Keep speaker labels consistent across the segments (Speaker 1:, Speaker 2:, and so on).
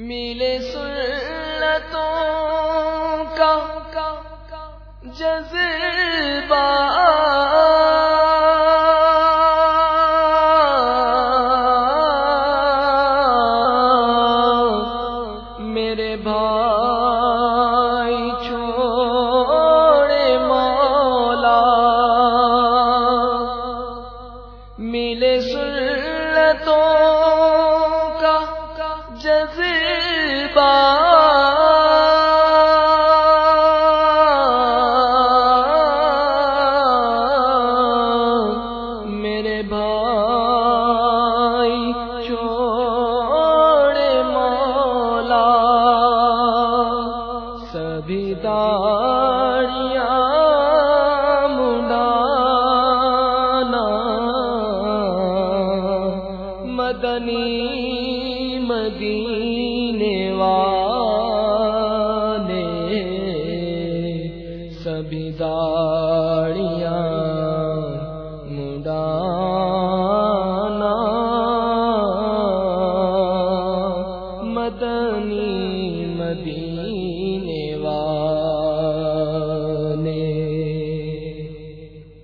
Speaker 1: ملے سنتوں کا جذبہ۔ میرے بھائی چھوڑے مولا۔ ملے سنتوں مدنی مدینے والے سبھی داڑیاں مڈانا۔ مدنی مدینے والے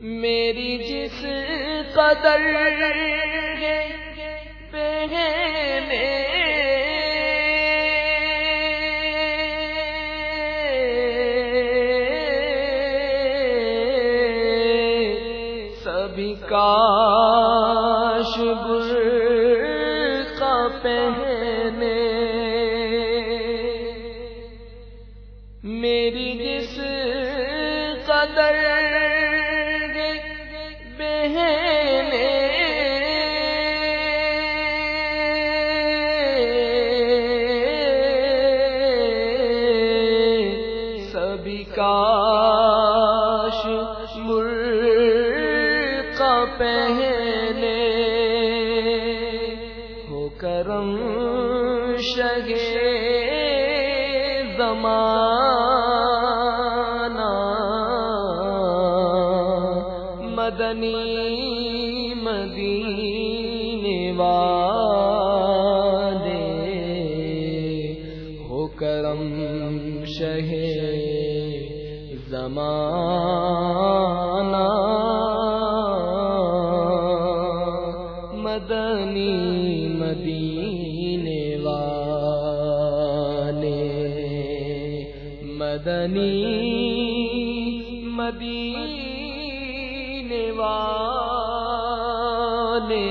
Speaker 1: میری جس قدر سبھی کاش برقع پہنے۔ میری جس قدر بہنے۔ سبھی کاش مرقع پہنے ہو کرم شگے زمانہ مدنی مدینے والے ہو کرم شہ زمانہ مدنی مدینے والے۔ مدنی مدینے والے۔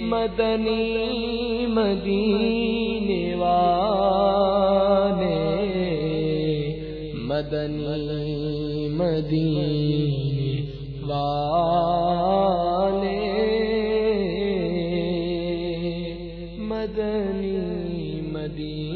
Speaker 1: مدنی مدینے والے۔ مدنی مدینے والے مدنی مدی